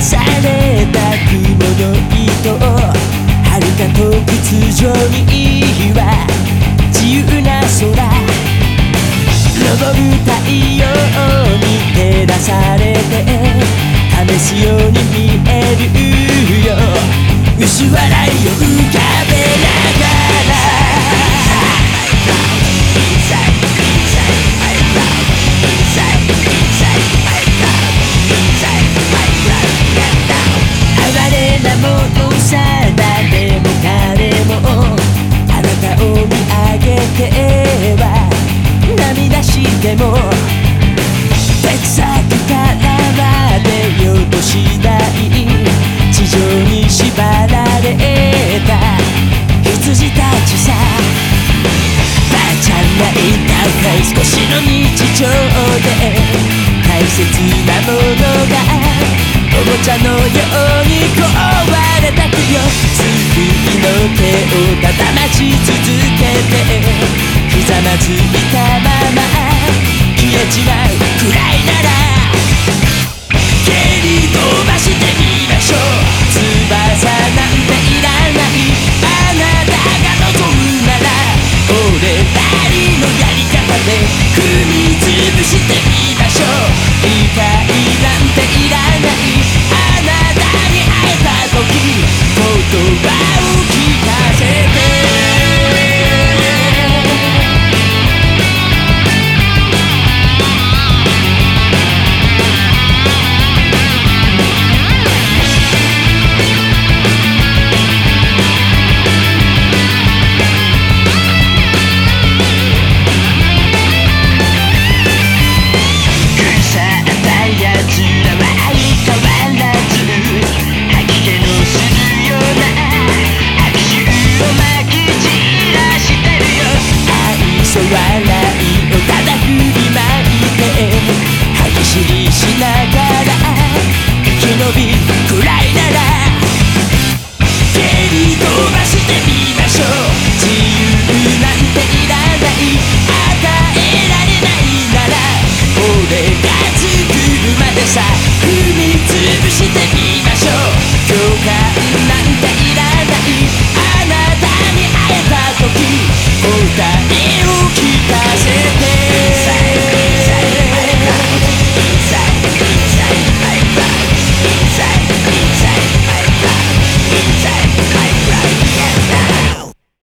された雲の糸遥か遠く通常には自由な空。昇る太陽に照らされて。試すように見縛られた羊たちさ。ばあちゃんがいたかい少しの日常で大切なものがおもちゃのように壊れたくよ。救いの手をたたまし続けて。ひざまずいたまま。で踏み潰して